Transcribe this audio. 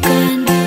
berikan